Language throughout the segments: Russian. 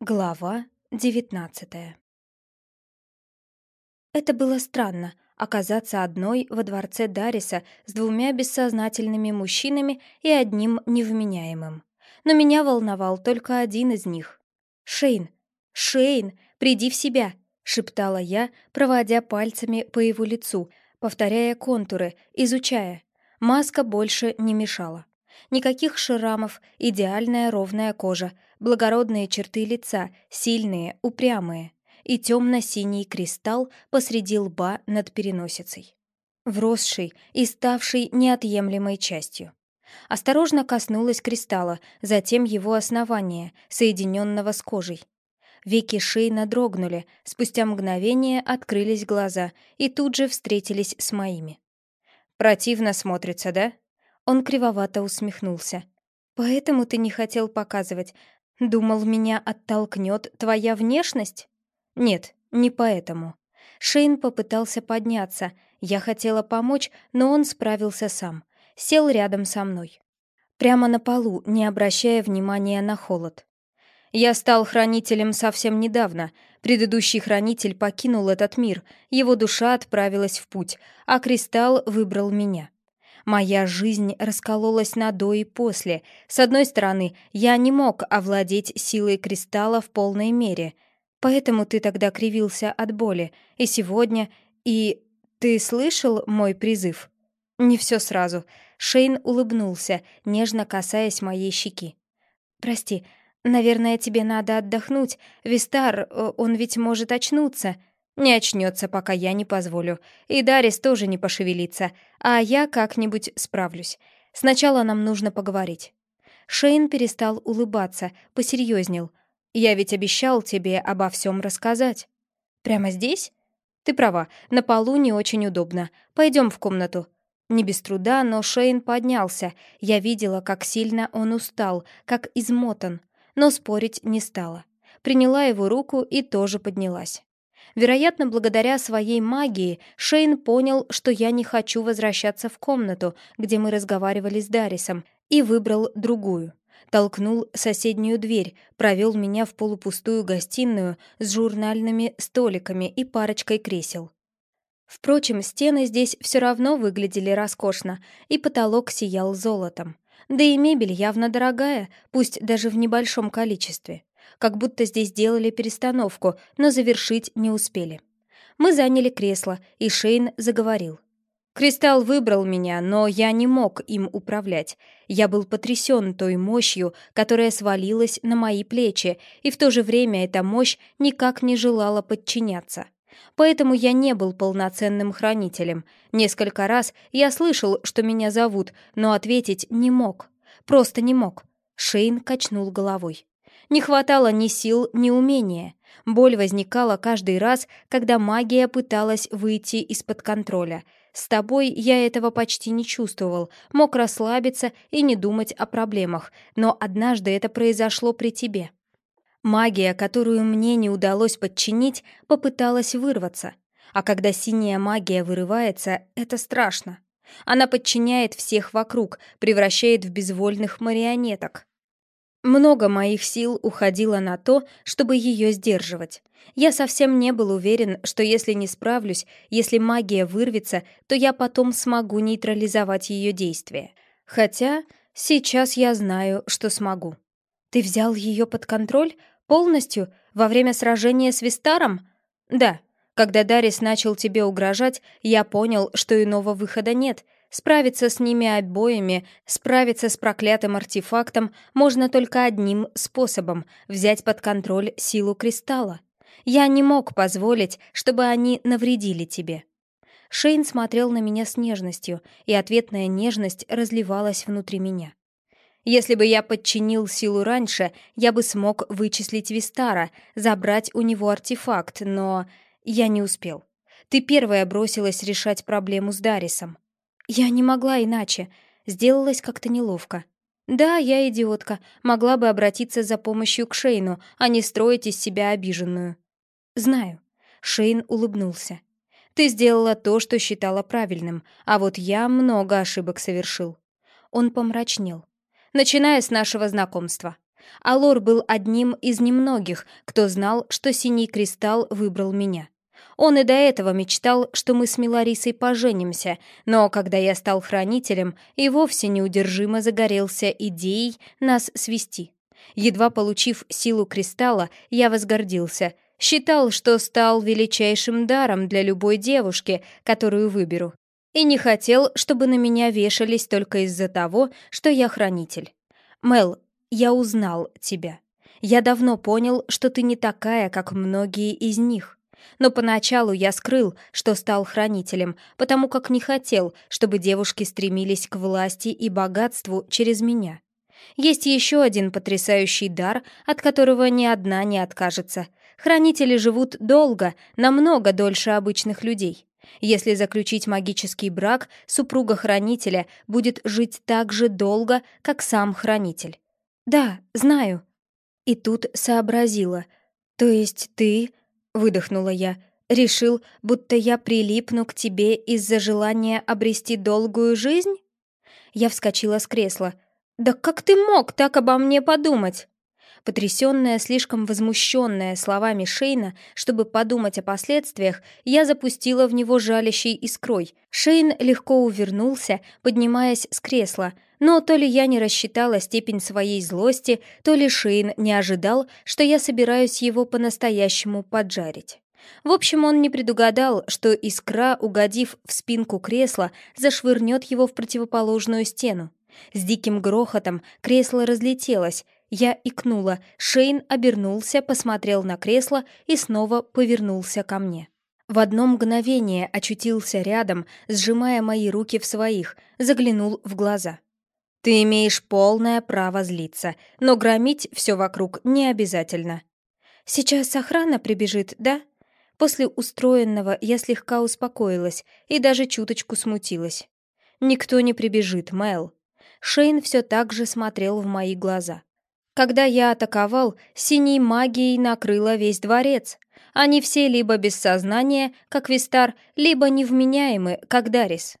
Глава девятнадцатая Это было странно — оказаться одной во дворце Дариса с двумя бессознательными мужчинами и одним невменяемым. Но меня волновал только один из них. «Шейн! Шейн! Приди в себя!» — шептала я, проводя пальцами по его лицу, повторяя контуры, изучая. Маска больше не мешала. Никаких шрамов, идеальная ровная кожа, благородные черты лица, сильные, упрямые, и темно-синий кристалл посреди лба над переносицей. Вросший и ставший неотъемлемой частью. Осторожно коснулась кристалла, затем его основания, соединенного с кожей. Веки Шейна дрогнули, спустя мгновение открылись глаза и тут же встретились с моими. «Противно смотрится, да?» Он кривовато усмехнулся. «Поэтому ты не хотел показывать. Думал, меня оттолкнет твоя внешность?» «Нет, не поэтому». Шейн попытался подняться. Я хотела помочь, но он справился сам. Сел рядом со мной. Прямо на полу, не обращая внимания на холод. Я стал хранителем совсем недавно. Предыдущий хранитель покинул этот мир, его душа отправилась в путь, а кристалл выбрал меня. Моя жизнь раскололась на до и после. С одной стороны, я не мог овладеть силой кристалла в полной мере. Поэтому ты тогда кривился от боли. И сегодня... И... Ты слышал мой призыв? Не все сразу. Шейн улыбнулся, нежно касаясь моей щеки. «Прости, наверное, тебе надо отдохнуть. Вистар, э, он ведь может очнуться». Не очнется, пока я не позволю. И Дарис тоже не пошевелится, а я как-нибудь справлюсь. Сначала нам нужно поговорить». Шейн перестал улыбаться, посерьезнел. «Я ведь обещал тебе обо всем рассказать». «Прямо здесь?» «Ты права, на полу не очень удобно. Пойдем в комнату». Не без труда, но Шейн поднялся. Я видела, как сильно он устал, как измотан. Но спорить не стала. Приняла его руку и тоже поднялась. Вероятно, благодаря своей магии Шейн понял, что я не хочу возвращаться в комнату, где мы разговаривали с Дарисом, и выбрал другую. Толкнул соседнюю дверь, провел меня в полупустую гостиную с журнальными столиками и парочкой кресел. Впрочем, стены здесь все равно выглядели роскошно, и потолок сиял золотом. Да и мебель явно дорогая, пусть даже в небольшом количестве как будто здесь делали перестановку, но завершить не успели. Мы заняли кресло, и Шейн заговорил. Кристалл выбрал меня, но я не мог им управлять. Я был потрясен той мощью, которая свалилась на мои плечи, и в то же время эта мощь никак не желала подчиняться. Поэтому я не был полноценным хранителем. Несколько раз я слышал, что меня зовут, но ответить не мог. Просто не мог. Шейн качнул головой. Не хватало ни сил, ни умения. Боль возникала каждый раз, когда магия пыталась выйти из-под контроля. С тобой я этого почти не чувствовал, мог расслабиться и не думать о проблемах, но однажды это произошло при тебе. Магия, которую мне не удалось подчинить, попыталась вырваться. А когда синяя магия вырывается, это страшно. Она подчиняет всех вокруг, превращает в безвольных марионеток. Много моих сил уходило на то, чтобы ее сдерживать. Я совсем не был уверен, что если не справлюсь, если магия вырвется, то я потом смогу нейтрализовать ее действие. Хотя сейчас я знаю, что смогу. Ты взял ее под контроль? Полностью? Во время сражения с Вистаром? Да. Когда Дарис начал тебе угрожать, я понял, что иного выхода нет — Справиться с ними обоими, справиться с проклятым артефактом можно только одним способом — взять под контроль силу кристалла. Я не мог позволить, чтобы они навредили тебе. Шейн смотрел на меня с нежностью, и ответная нежность разливалась внутри меня. Если бы я подчинил силу раньше, я бы смог вычислить Вистара, забрать у него артефакт, но я не успел. Ты первая бросилась решать проблему с Дарисом. Я не могла иначе. Сделалось как-то неловко. Да, я идиотка, могла бы обратиться за помощью к Шейну, а не строить из себя обиженную. Знаю. Шейн улыбнулся. Ты сделала то, что считала правильным, а вот я много ошибок совершил. Он помрачнел. Начиная с нашего знакомства. Алор был одним из немногих, кто знал, что синий кристалл выбрал меня. Он и до этого мечтал, что мы с Миларисой поженимся, но когда я стал хранителем, и вовсе неудержимо загорелся идеей нас свести. Едва получив силу кристалла, я возгордился. Считал, что стал величайшим даром для любой девушки, которую выберу. И не хотел, чтобы на меня вешались только из-за того, что я хранитель. Мел, я узнал тебя. Я давно понял, что ты не такая, как многие из них. Но поначалу я скрыл, что стал хранителем, потому как не хотел, чтобы девушки стремились к власти и богатству через меня. Есть еще один потрясающий дар, от которого ни одна не откажется. Хранители живут долго, намного дольше обычных людей. Если заключить магический брак, супруга хранителя будет жить так же долго, как сам хранитель. «Да, знаю». И тут сообразила. «То есть ты...» — выдохнула я. «Решил, будто я прилипну к тебе из-за желания обрести долгую жизнь?» Я вскочила с кресла — «Да как ты мог так обо мне подумать?» Потрясенная, слишком возмущенная словами Шейна, чтобы подумать о последствиях, я запустила в него жалящей искрой. Шейн легко увернулся, поднимаясь с кресла, но то ли я не рассчитала степень своей злости, то ли Шейн не ожидал, что я собираюсь его по-настоящему поджарить. В общем, он не предугадал, что искра, угодив в спинку кресла, зашвырнет его в противоположную стену. С диким грохотом кресло разлетелось. Я икнула. Шейн обернулся, посмотрел на кресло и снова повернулся ко мне. В одно мгновение очутился рядом, сжимая мои руки в своих, заглянул в глаза. «Ты имеешь полное право злиться, но громить все вокруг не обязательно». «Сейчас охрана прибежит, да?» После устроенного я слегка успокоилась и даже чуточку смутилась. «Никто не прибежит, Мэл. Шейн все так же смотрел в мои глаза. Когда я атаковал, синей магией накрыло весь дворец. Они все либо без сознания, как Вистар, либо невменяемы, как Дарис.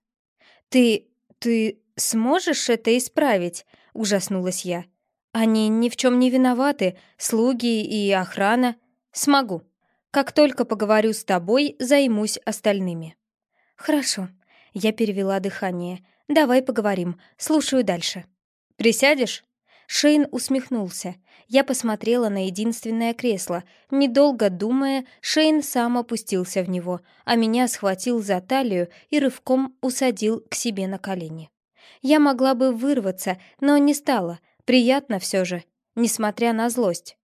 «Ты... ты сможешь это исправить?» — ужаснулась я. «Они ни в чем не виноваты, слуги и охрана. Смогу. Как только поговорю с тобой, займусь остальными». «Хорошо». Я перевела дыхание — «Давай поговорим. Слушаю дальше». «Присядешь?» Шейн усмехнулся. Я посмотрела на единственное кресло. Недолго думая, Шейн сам опустился в него, а меня схватил за талию и рывком усадил к себе на колени. Я могла бы вырваться, но не стала. Приятно все же, несмотря на злость.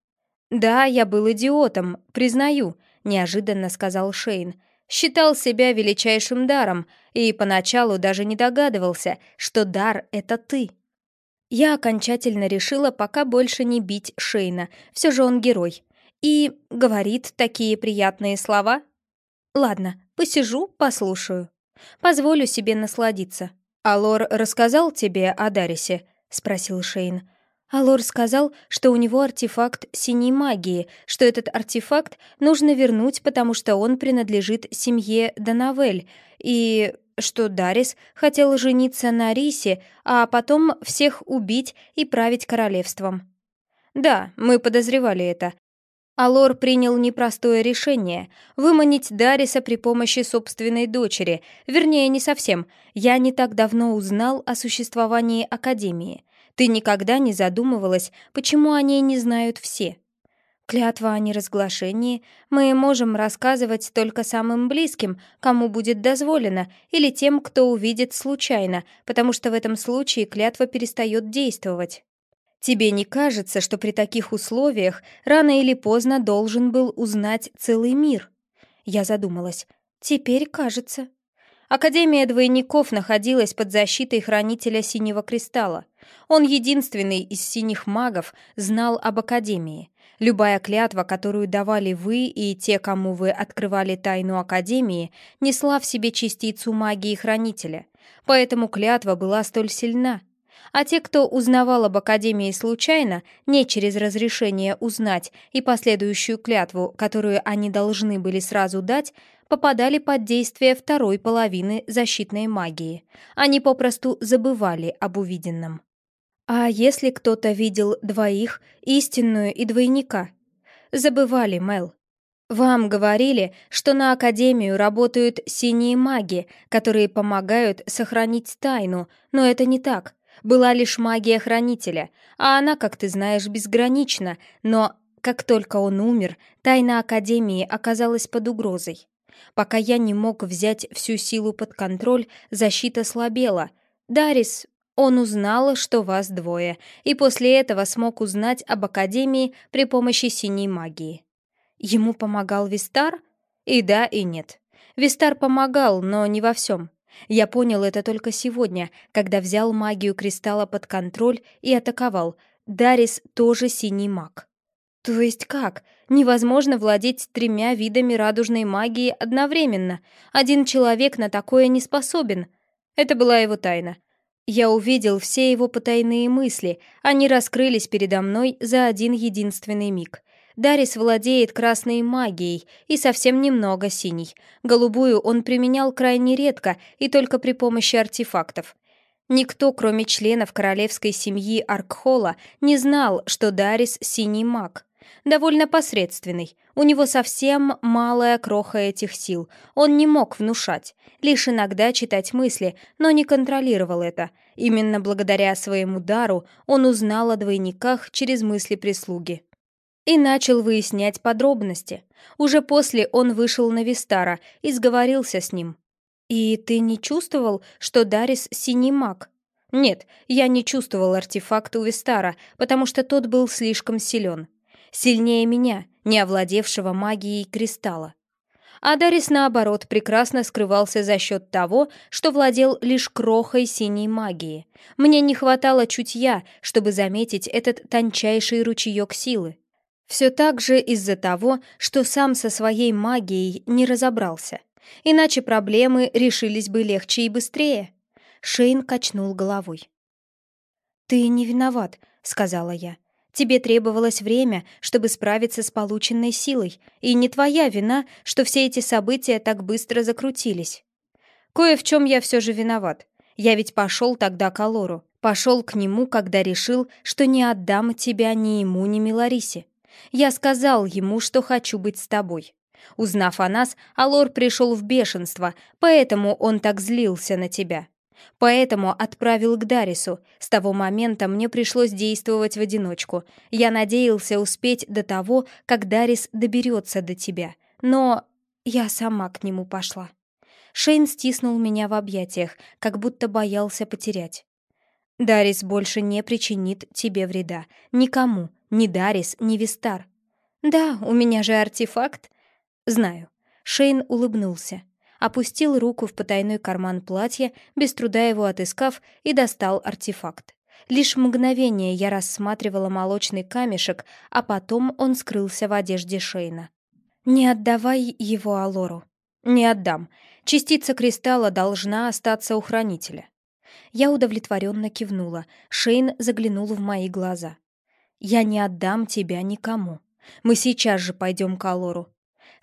«Да, я был идиотом, признаю», — неожиданно сказал Шейн считал себя величайшим даром и поначалу даже не догадывался, что дар — это ты. Я окончательно решила пока больше не бить Шейна, все же он герой. И говорит такие приятные слова. Ладно, посижу, послушаю. Позволю себе насладиться. «Алор рассказал тебе о Дарисе?» — спросил Шейн. Алор сказал, что у него артефакт синей магии, что этот артефакт нужно вернуть, потому что он принадлежит семье Данавель, и что Дарис хотел жениться на Рисе, а потом всех убить и править королевством. Да, мы подозревали это. Алор принял непростое решение — выманить Дариса при помощи собственной дочери, вернее, не совсем. Я не так давно узнал о существовании Академии — ты никогда не задумывалась, почему о ней не знают все? Клятва о неразглашении мы можем рассказывать только самым близким, кому будет дозволено, или тем, кто увидит случайно, потому что в этом случае клятва перестает действовать. Тебе не кажется, что при таких условиях рано или поздно должен был узнать целый мир? Я задумалась. Теперь кажется. Академия двойников находилась под защитой хранителя Синего Кристалла. Он единственный из синих магов знал об Академии. Любая клятва, которую давали вы и те, кому вы открывали тайну Академии, несла в себе частицу магии Хранителя. Поэтому клятва была столь сильна. А те, кто узнавал об Академии случайно, не через разрешение узнать и последующую клятву, которую они должны были сразу дать, попадали под действие второй половины защитной магии. Они попросту забывали об увиденном. А если кто-то видел двоих, истинную и двойника? Забывали, Мел. Вам говорили, что на Академию работают синие маги, которые помогают сохранить тайну, но это не так. Была лишь магия Хранителя, а она, как ты знаешь, безгранична, но как только он умер, тайна Академии оказалась под угрозой. Пока я не мог взять всю силу под контроль, защита слабела. Дарис, он узнал, что вас двое, и после этого смог узнать об Академии при помощи синей магии. Ему помогал Вистар? И да, и нет. Вистар помогал, но не во всем. Я понял это только сегодня, когда взял магию кристалла под контроль и атаковал. Дарис тоже синий маг. То есть как? Невозможно владеть тремя видами радужной магии одновременно. Один человек на такое не способен. Это была его тайна. Я увидел все его потайные мысли, они раскрылись передо мной за один единственный миг. Дарис владеет красной магией и совсем немного синей. Голубую он применял крайне редко и только при помощи артефактов. Никто, кроме членов королевской семьи Аркхола, не знал, что Дарис — синий маг. Довольно посредственный. У него совсем малая кроха этих сил. Он не мог внушать, лишь иногда читать мысли, но не контролировал это. Именно благодаря своему дару он узнал о двойниках через мысли прислуги и начал выяснять подробности. Уже после он вышел на Вистара и сговорился с ним. «И ты не чувствовал, что Дарис — синий маг?» «Нет, я не чувствовал артефакт у Вистара, потому что тот был слишком силен. Сильнее меня, не овладевшего магией кристалла. А Дарис, наоборот, прекрасно скрывался за счет того, что владел лишь крохой синей магии. Мне не хватало чутья, чтобы заметить этот тончайший ручеек силы. Все так же из-за того, что сам со своей магией не разобрался. Иначе проблемы решились бы легче и быстрее. Шейн качнул головой. «Ты не виноват», — сказала я. «Тебе требовалось время, чтобы справиться с полученной силой, и не твоя вина, что все эти события так быстро закрутились. Кое в чем я все же виноват. Я ведь пошел тогда к Алору, пошел к нему, когда решил, что не отдам тебя ни ему, ни Миларисе. Я сказал ему, что хочу быть с тобой. Узнав о нас, Алор пришел в бешенство, поэтому он так злился на тебя. Поэтому отправил к Дарису. С того момента мне пришлось действовать в одиночку. Я надеялся успеть до того, как Дарис доберется до тебя. Но я сама к нему пошла. Шейн стиснул меня в объятиях, как будто боялся потерять. «Дарис больше не причинит тебе вреда. Никому, ни Дарис, ни Вистар. Да, у меня же артефакт. Знаю. Шейн улыбнулся. Опустил руку в потайной карман платья, без труда его отыскав, и достал артефакт. Лишь мгновение я рассматривала молочный камешек, а потом он скрылся в одежде Шейна. «Не отдавай его Алору». «Не отдам. Частица кристалла должна остаться у хранителя». Я удовлетворенно кивнула. Шейн заглянул в мои глаза. Я не отдам тебя никому. Мы сейчас же пойдем к Алору».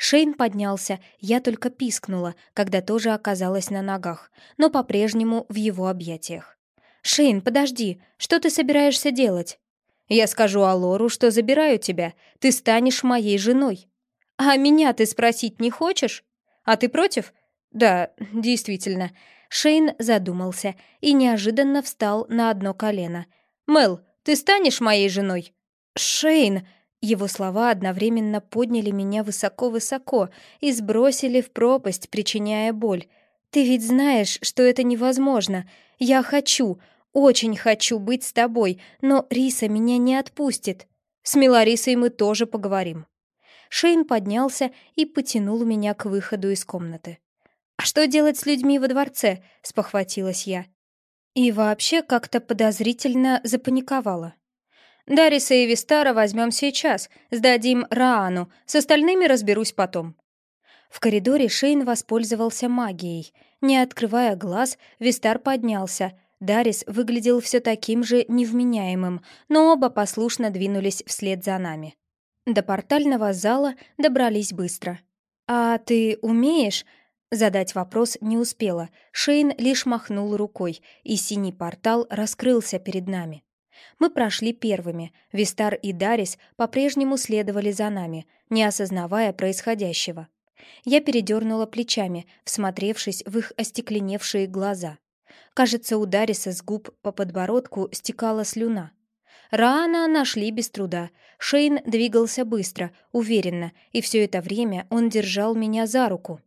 Шейн поднялся, я только пискнула, когда тоже оказалась на ногах, но по-прежнему в его объятиях. «Шейн, подожди, что ты собираешься делать?» «Я скажу Алору, что забираю тебя, ты станешь моей женой». «А меня ты спросить не хочешь? А ты против?» «Да, действительно». Шейн задумался и неожиданно встал на одно колено. «Мел, ты станешь моей женой?» «Шейн!» Его слова одновременно подняли меня высоко-высоко и сбросили в пропасть, причиняя боль. «Ты ведь знаешь, что это невозможно. Я хочу, очень хочу быть с тобой, но Риса меня не отпустит. С Миларисой мы тоже поговорим». Шейн поднялся и потянул меня к выходу из комнаты. «А что делать с людьми во дворце?» — спохватилась я. И вообще как-то подозрительно запаниковала. «Дариса и Вистара возьмем сейчас, сдадим Раану, с остальными разберусь потом». В коридоре Шейн воспользовался магией. Не открывая глаз, Вистар поднялся. Дарис выглядел все таким же невменяемым, но оба послушно двинулись вслед за нами. До портального зала добрались быстро. «А ты умеешь?» Задать вопрос не успела. Шейн лишь махнул рукой, и синий портал раскрылся перед нами. Мы прошли первыми, Вистар и Дарис по-прежнему следовали за нами, не осознавая происходящего. Я передернула плечами, всмотревшись в их остекленевшие глаза. Кажется, у Дариса с губ по подбородку стекала слюна. Раана нашли без труда. Шейн двигался быстро, уверенно, и все это время он держал меня за руку.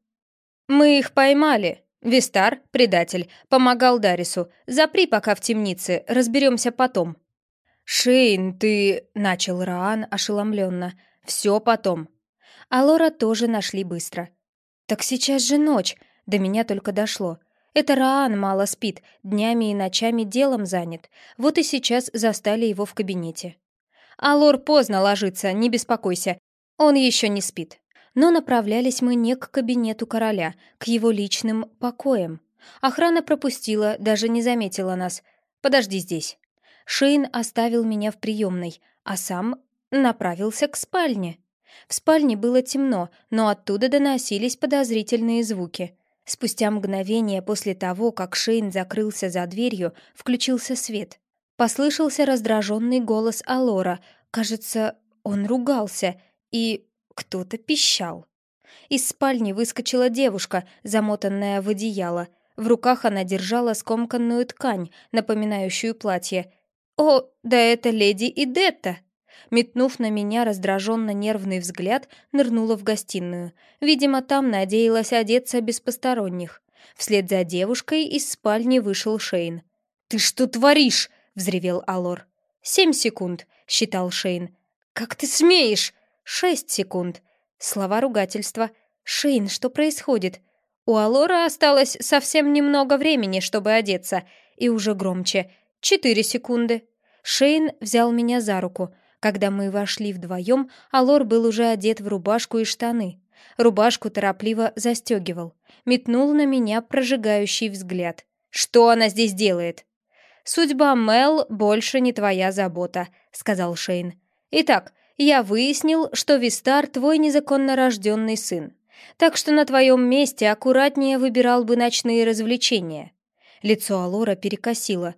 «Мы их поймали!» «Вистар, предатель, помогал Дарису. Запри пока в темнице, разберемся потом». «Шейн, ты...» — начал Раан ошеломленно. «Все потом». А Лора тоже нашли быстро. «Так сейчас же ночь!» До меня только дошло. Это Раан мало спит, днями и ночами делом занят. Вот и сейчас застали его в кабинете. «Алор поздно ложится, не беспокойся. Он еще не спит». Но направлялись мы не к кабинету короля, к его личным покоям. Охрана пропустила, даже не заметила нас. «Подожди здесь». Шейн оставил меня в приемной, а сам направился к спальне. В спальне было темно, но оттуда доносились подозрительные звуки. Спустя мгновение после того, как Шейн закрылся за дверью, включился свет. Послышался раздраженный голос Алора. Кажется, он ругался, и кто-то пищал. Из спальни выскочила девушка, замотанная в одеяло. В руках она держала скомканную ткань, напоминающую платье. «О, да это леди Идетта!» Метнув на меня раздраженно нервный взгляд, нырнула в гостиную. Видимо, там надеялась одеться без посторонних. Вслед за девушкой из спальни вышел Шейн. «Ты что творишь?» — взревел Алор. «Семь секунд», — считал Шейн. «Как ты смеешь?» «Шесть секунд». Слова ругательства. «Шейн, что происходит?» У Алора осталось совсем немного времени, чтобы одеться, и уже громче. «Четыре секунды». Шейн взял меня за руку. Когда мы вошли вдвоем, Алор был уже одет в рубашку и штаны. Рубашку торопливо застегивал. Метнул на меня прожигающий взгляд. «Что она здесь делает?» «Судьба Мел больше не твоя забота», — сказал Шейн. «Итак, я выяснил, что Вистар твой незаконно рожденный сын. Так что на твоем месте аккуратнее выбирал бы ночные развлечения». Лицо Алора перекосило.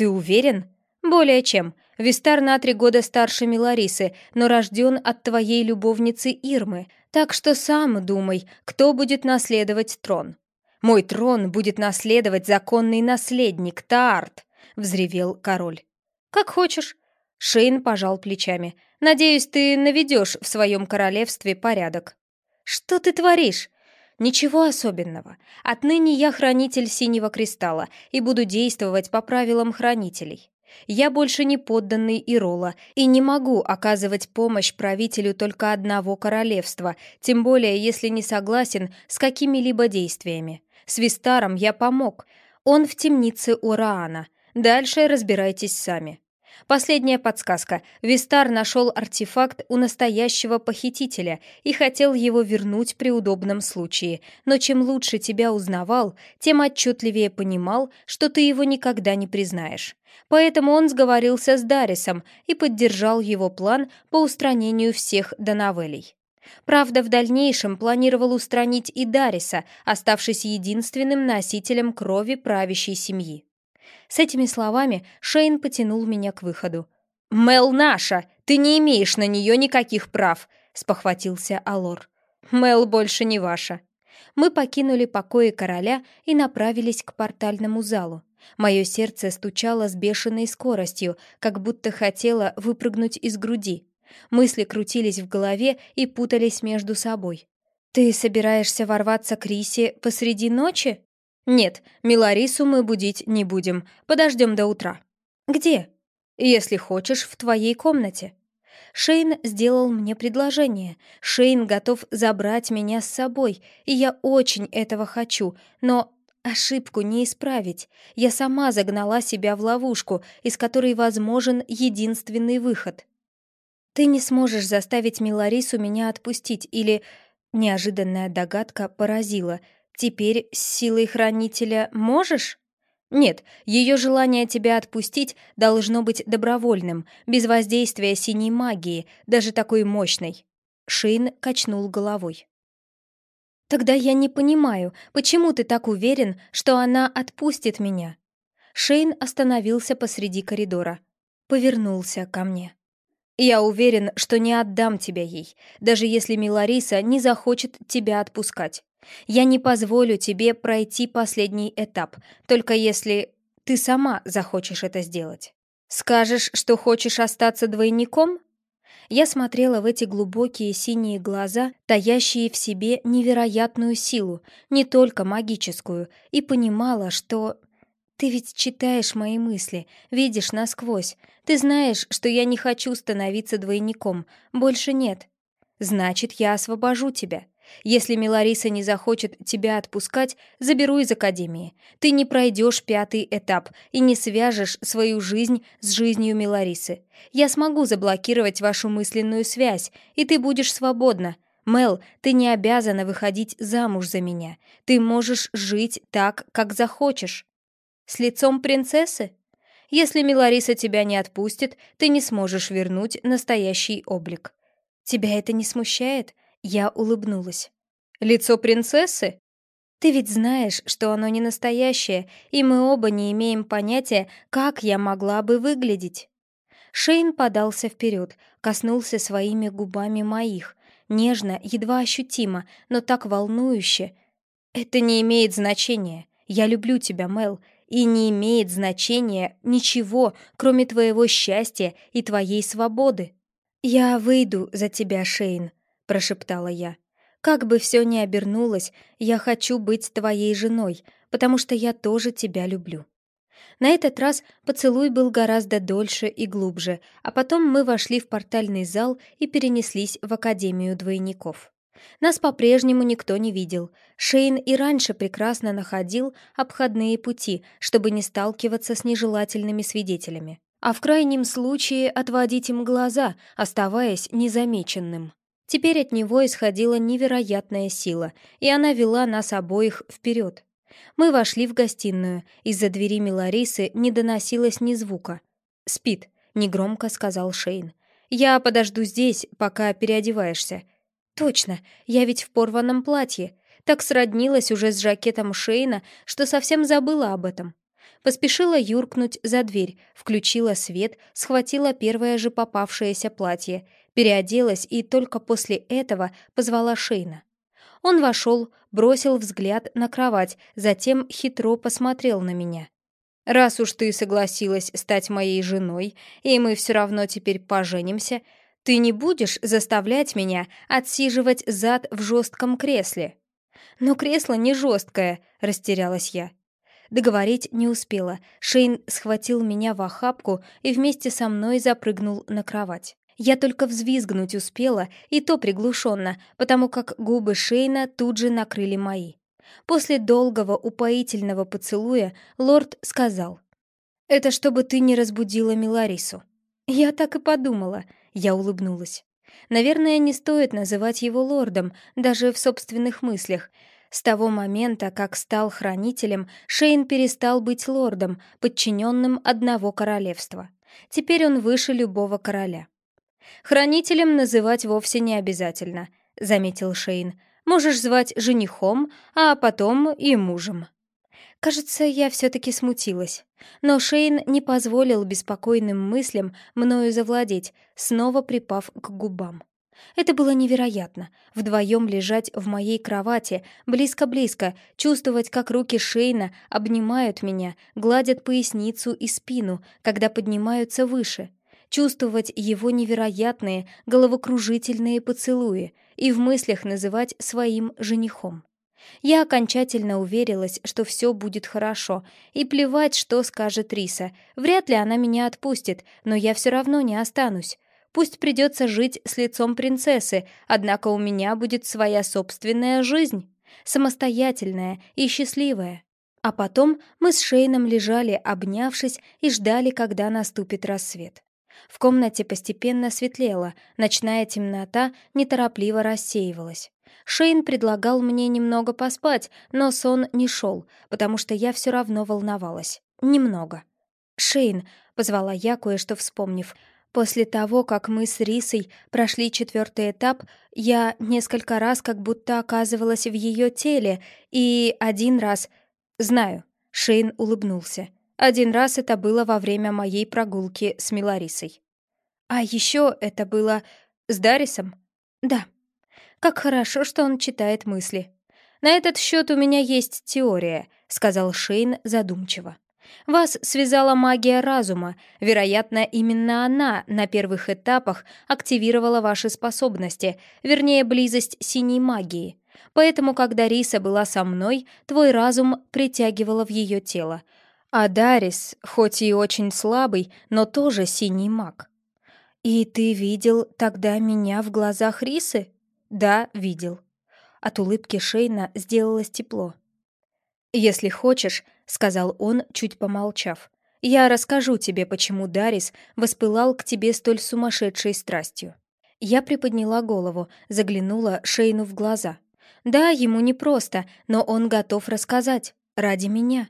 «Ты уверен?» «Более чем. Вистар на три года старше Миларисы, но рожден от твоей любовницы Ирмы, так что сам думай, кто будет наследовать трон». «Мой трон будет наследовать законный наследник, Таарт!» — взревел король. «Как хочешь». Шейн пожал плечами. «Надеюсь, ты наведешь в своем королевстве порядок». «Что ты творишь?» «Ничего особенного. Отныне я хранитель Синего Кристалла и буду действовать по правилам хранителей. Я больше не подданный Ирола и не могу оказывать помощь правителю только одного королевства, тем более если не согласен с какими-либо действиями. С Вистаром я помог. Он в темнице у Раана. Дальше разбирайтесь сами. Последняя подсказка. Вистар нашел артефакт у настоящего похитителя и хотел его вернуть при удобном случае, но чем лучше тебя узнавал, тем отчетливее понимал, что ты его никогда не признаешь. Поэтому он сговорился с Дарисом и поддержал его план по устранению всех Донавелей. Правда, в дальнейшем планировал устранить и Дариса, оставшись единственным носителем крови правящей семьи. С этими словами Шейн потянул меня к выходу. «Мел наша! Ты не имеешь на нее никаких прав!» — спохватился Алор. «Мел больше не ваша». Мы покинули покои короля и направились к портальному залу. Мое сердце стучало с бешеной скоростью, как будто хотело выпрыгнуть из груди. Мысли крутились в голове и путались между собой. «Ты собираешься ворваться к Рисе посреди ночи?» «Нет, Миларису мы будить не будем. Подождем до утра». «Где?» «Если хочешь, в твоей комнате». Шейн сделал мне предложение. Шейн готов забрать меня с собой, и я очень этого хочу, но ошибку не исправить. Я сама загнала себя в ловушку, из которой возможен единственный выход. Ты не сможешь заставить Миларису меня отпустить или... Неожиданная догадка поразила — Теперь с силой хранителя можешь? Нет, ее желание тебя отпустить должно быть добровольным, без воздействия синей магии, даже такой мощной. Шейн качнул головой. «Тогда я не понимаю, почему ты так уверен, что она отпустит меня?» Шейн остановился посреди коридора. повернулся ко мне. «Я уверен, что не отдам тебя ей, даже если Милариса не захочет тебя отпускать. Я не позволю тебе пройти последний этап, только если ты сама захочешь это сделать. Скажешь, что хочешь остаться двойником?» Я смотрела в эти глубокие синие глаза, таящие в себе невероятную силу, не только магическую, и понимала, что... «Ты ведь читаешь мои мысли, видишь насквозь. Ты знаешь, что я не хочу становиться двойником. Больше нет. Значит, я освобожу тебя. Если Милариса не захочет тебя отпускать, заберу из академии. Ты не пройдешь пятый этап и не свяжешь свою жизнь с жизнью Миларисы. Я смогу заблокировать вашу мысленную связь, и ты будешь свободна. Мел, ты не обязана выходить замуж за меня. Ты можешь жить так, как захочешь. С лицом принцессы? Если Милариса тебя не отпустит, ты не сможешь вернуть настоящий облик. Тебя это не смущает? Я улыбнулась. «Лицо принцессы? Ты ведь знаешь, что оно не настоящее, и мы оба не имеем понятия, как я могла бы выглядеть». Шейн подался вперед, коснулся своими губами моих, нежно, едва ощутимо, но так волнующе. «Это не имеет значения. Я люблю тебя, Мел, и не имеет значения ничего, кроме твоего счастья и твоей свободы. Я выйду за тебя, Шейн, прошептала я. «Как бы все ни обернулось, я хочу быть твоей женой, потому что я тоже тебя люблю». На этот раз поцелуй был гораздо дольше и глубже, а потом мы вошли в портальный зал и перенеслись в Академию двойников. Нас по-прежнему никто не видел. Шейн и раньше прекрасно находил обходные пути, чтобы не сталкиваться с нежелательными свидетелями. А в крайнем случае отводить им глаза, оставаясь незамеченным. Теперь от него исходила невероятная сила, и она вела нас обоих вперед. Мы вошли в гостиную, из-за двери Миларисы не доносилось ни звука. «Спит», — негромко сказал Шейн. «Я подожду здесь, пока переодеваешься». «Точно, я ведь в порванном платье. Так сроднилась уже с жакетом Шейна, что совсем забыла об этом». Поспешила юркнуть за дверь, включила свет, схватила первое же попавшееся платье переоделась и только после этого позвала Шейна. Он вошел, бросил взгляд на кровать, затем хитро посмотрел на меня. «Раз уж ты согласилась стать моей женой, и мы все равно теперь поженимся, ты не будешь заставлять меня отсиживать зад в жестком кресле?» «Но кресло не жесткое», — растерялась я. Договорить не успела. Шейн схватил меня в охапку и вместе со мной запрыгнул на кровать. Я только взвизгнуть успела, и то приглушенно, потому как губы Шейна тут же накрыли мои. После долгого упоительного поцелуя лорд сказал. «Это чтобы ты не разбудила Миларису». Я так и подумала, я улыбнулась. Наверное, не стоит называть его лордом, даже в собственных мыслях. С того момента, как стал хранителем, Шейн перестал быть лордом, подчиненным одного королевства. Теперь он выше любого короля. «Хранителем называть вовсе не обязательно», — заметил Шейн. «Можешь звать женихом, а потом и мужем». Кажется, я все-таки смутилась. Но Шейн не позволил беспокойным мыслям мною завладеть, снова припав к губам. Это было невероятно. Вдвоем лежать в моей кровати, близко-близко, чувствовать, как руки Шейна обнимают меня, гладят поясницу и спину, когда поднимаются выше чувствовать его невероятные, головокружительные поцелуи и в мыслях называть своим женихом. Я окончательно уверилась, что все будет хорошо, и плевать, что скажет Риса. Вряд ли она меня отпустит, но я все равно не останусь. Пусть придется жить с лицом принцессы, однако у меня будет своя собственная жизнь, самостоятельная и счастливая. А потом мы с Шейном лежали, обнявшись, и ждали, когда наступит рассвет. В комнате постепенно светлело, ночная темнота неторопливо рассеивалась. Шейн предлагал мне немного поспать, но сон не шел, потому что я все равно волновалась. Немного. «Шейн», — позвала я, кое-что вспомнив, После того, как мы с Рисой прошли четвертый этап, я несколько раз как будто оказывалась в ее теле, и один раз... Знаю, Шейн улыбнулся. Один раз это было во время моей прогулки с Миларисой. А еще это было с Дарисом? Да. Как хорошо, что он читает мысли. На этот счет у меня есть теория, сказал Шейн задумчиво. Вас связала магия разума. Вероятно, именно она на первых этапах активировала ваши способности, вернее, близость синей магии. Поэтому, когда Риса была со мной, твой разум притягивала в ее тело. А Дарис, хоть и очень слабый, но тоже синий маг. «И ты видел тогда меня в глазах Рисы?» «Да, видел». От улыбки Шейна сделалось тепло. «Если хочешь», — сказал он, чуть помолчав, «я расскажу тебе, почему Дарис воспылал к тебе столь сумасшедшей страстью». Я приподняла голову, заглянула Шейну в глаза. «Да, ему непросто, но он готов рассказать. Ради меня».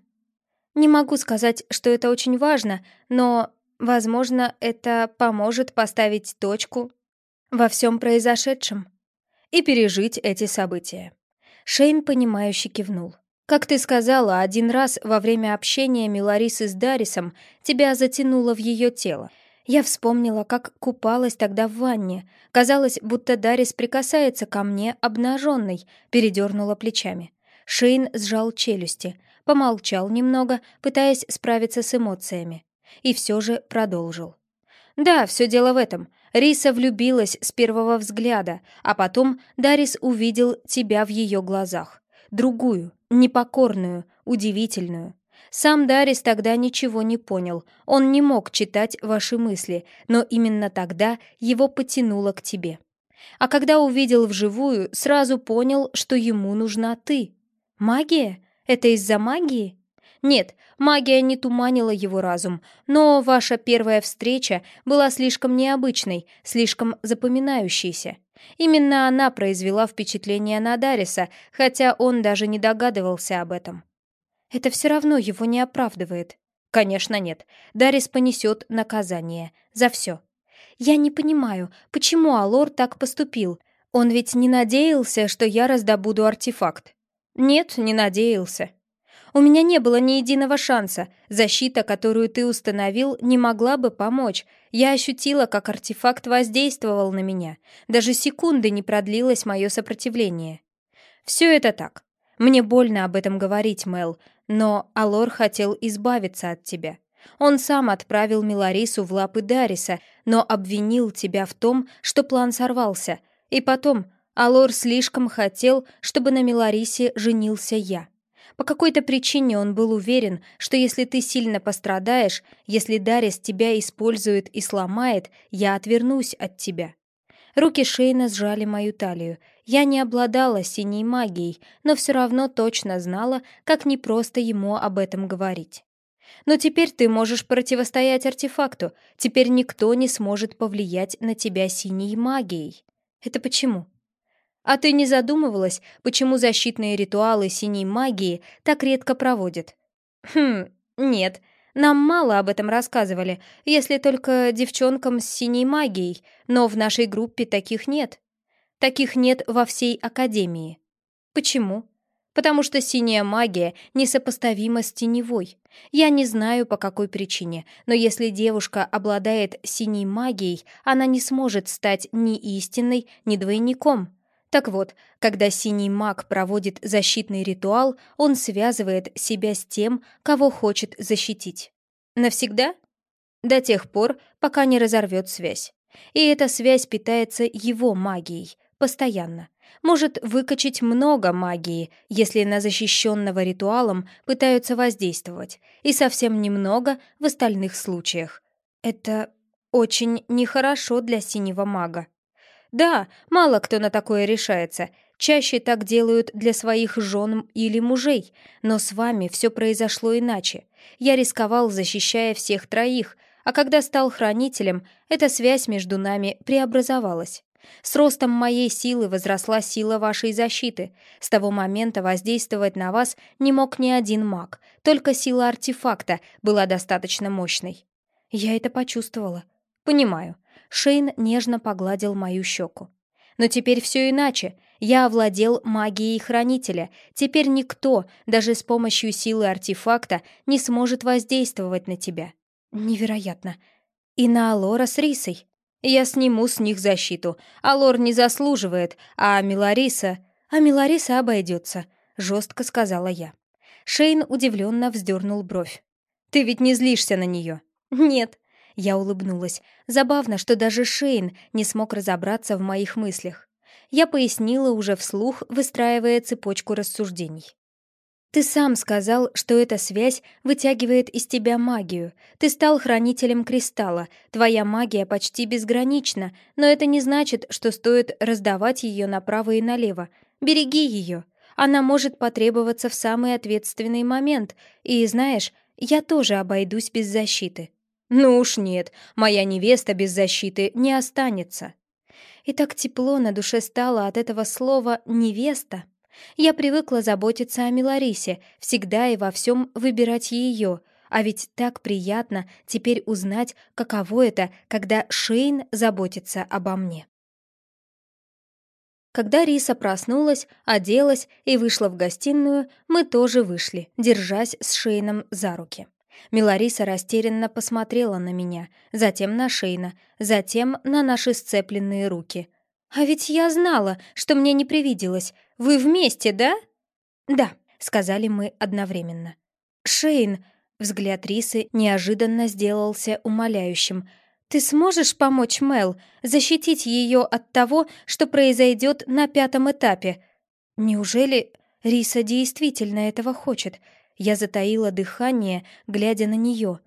Не могу сказать, что это очень важно, но, возможно, это поможет поставить точку во всем произошедшем и пережить эти события. Шейн, понимающе кивнул. «Как ты сказала, один раз во время общения Миларисы с Дарисом тебя затянуло в ее тело. Я вспомнила, как купалась тогда в ванне. Казалось, будто Дарис прикасается ко мне обнаженной, передернула плечами. Шейн сжал челюсти, помолчал немного, пытаясь справиться с эмоциями. И все же продолжил. «Да, все дело в этом. Риса влюбилась с первого взгляда, а потом Дарис увидел тебя в ее глазах. Другую, непокорную, удивительную. Сам Дарис тогда ничего не понял, он не мог читать ваши мысли, но именно тогда его потянуло к тебе. А когда увидел вживую, сразу понял, что ему нужна ты. Магия? Это из-за магии? Нет, магия не туманила его разум, но ваша первая встреча была слишком необычной, слишком запоминающейся. Именно она произвела впечатление на Дариса, хотя он даже не догадывался об этом. Это все равно его не оправдывает. Конечно, нет. Дарис понесет наказание. За все. Я не понимаю, почему Алор так поступил. Он ведь не надеялся, что я раздобуду артефакт. Нет, не надеялся. У меня не было ни единого шанса. Защита, которую ты установил, не могла бы помочь. Я ощутила, как артефакт воздействовал на меня. Даже секунды не продлилось мое сопротивление. Все это так. Мне больно об этом говорить, Мел, но Алор хотел избавиться от тебя. Он сам отправил Миларису в лапы Дариса, но обвинил тебя в том, что план сорвался. И потом, Алор слишком хотел, чтобы на Миларисе женился я. По какой-то причине он был уверен, что если ты сильно пострадаешь, если Дарис тебя использует и сломает, я отвернусь от тебя. Руки Шейна сжали мою талию. Я не обладала синей магией, но все равно точно знала, как непросто ему об этом говорить. Но теперь ты можешь противостоять артефакту. Теперь никто не сможет повлиять на тебя синей магией. Это почему? А ты не задумывалась, почему защитные ритуалы синей магии так редко проводят? Хм, нет. Нам мало об этом рассказывали, если только девчонкам с синей магией, но в нашей группе таких нет. Таких нет во всей академии. Почему? Потому что синяя магия несопоставима с теневой. Я не знаю, по какой причине, но если девушка обладает синей магией, она не сможет стать ни истинной, ни двойником. Так вот, когда синий маг проводит защитный ритуал, он связывает себя с тем, кого хочет защитить. Навсегда? До тех пор, пока не разорвет связь. И эта связь питается его магией, постоянно. Может выкачать много магии, если на защищенного ритуалом пытаются воздействовать, и совсем немного в остальных случаях. Это очень нехорошо для синего мага. Да, мало кто на такое решается. Чаще так делают для своих жен или мужей. Но с вами все произошло иначе. Я рисковал, защищая всех троих, а когда стал хранителем, эта связь между нами преобразовалась. С ростом моей силы возросла сила вашей защиты. С того момента воздействовать на вас не мог ни один маг, только сила артефакта была достаточно мощной. Я это почувствовала. Понимаю. Шейн нежно погладил мою щеку. Но теперь все иначе. Я овладел магией Хранителя. Теперь никто, даже с помощью силы артефакта, не сможет воздействовать на тебя. Невероятно. И на Алора с Рисой. Я сниму с них защиту. Алор не заслуживает, а Милариса... А Милариса обойдется, жестко сказала я. Шейн удивленно вздернул бровь. «Ты ведь не злишься на нее?» «Нет», — я улыбнулась. Забавно, что даже Шейн не смог разобраться в моих мыслях. Я пояснила уже вслух, выстраивая цепочку рассуждений. «Ты сам сказал, что эта связь вытягивает из тебя магию. Ты стал хранителем кристалла, твоя магия почти безгранична, но это не значит, что стоит раздавать ее направо и налево. Береги ее. Она может потребоваться в самый ответственный момент, и, знаешь, я тоже обойдусь без защиты». «Ну уж нет, моя невеста без защиты не останется». И так тепло на душе стало от этого слова «невеста». Я привыкла заботиться о Миларисе, всегда и во всем выбирать ее, а ведь так приятно теперь узнать, каково это, когда Шейн заботится обо мне. Когда Риса проснулась, оделась и вышла в гостиную, мы тоже вышли, держась с Шейном за руки. Милариса растерянно посмотрела на меня, затем на Шейна, затем на наши сцепленные руки. «А ведь я знала, что мне не привиделось. Вы вместе, да?» «Да», — сказали мы одновременно. «Шейн», — взгляд Рисы неожиданно сделался умоляющим, «ты сможешь помочь Мел, защитить ее от того, что произойдет на пятом этапе?» «Неужели Риса действительно этого хочет?» Я затаила дыхание, глядя на нее.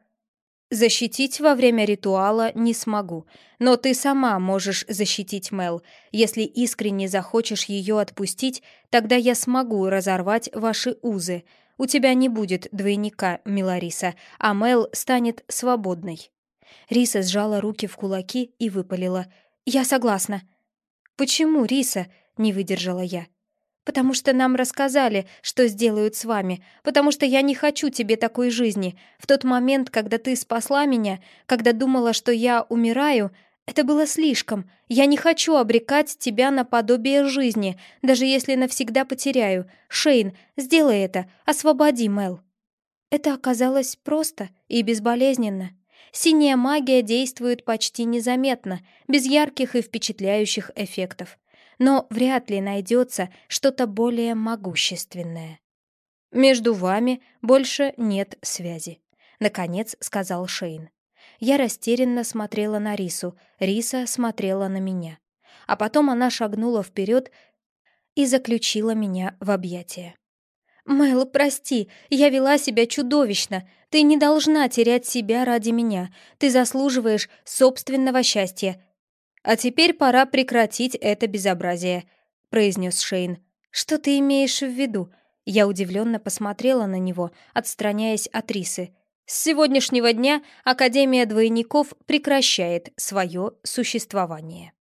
«Защитить во время ритуала не смогу, но ты сама можешь защитить Мел. Если искренне захочешь ее отпустить, тогда я смогу разорвать ваши узы. У тебя не будет двойника, Милариса, а Мел станет свободной». Риса сжала руки в кулаки и выпалила. «Я согласна». «Почему, Риса?» — не выдержала я. «Потому что нам рассказали, что сделают с вами, потому что я не хочу тебе такой жизни. В тот момент, когда ты спасла меня, когда думала, что я умираю, это было слишком. Я не хочу обрекать тебя на подобие жизни, даже если навсегда потеряю. Шейн, сделай это, освободи Мел». Это оказалось просто и безболезненно. Синяя магия действует почти незаметно, без ярких и впечатляющих эффектов но вряд ли найдется что-то более могущественное. «Между вами больше нет связи», — наконец сказал Шейн. Я растерянно смотрела на Рису, Риса смотрела на меня. А потом она шагнула вперед и заключила меня в объятия. «Мэл, прости, я вела себя чудовищно. Ты не должна терять себя ради меня. Ты заслуживаешь собственного счастья. «А теперь пора прекратить это безобразие», — произнес Шейн. «Что ты имеешь в виду?» Я удивленно посмотрела на него, отстраняясь от Рисы. «С сегодняшнего дня Академия двойников прекращает свое существование».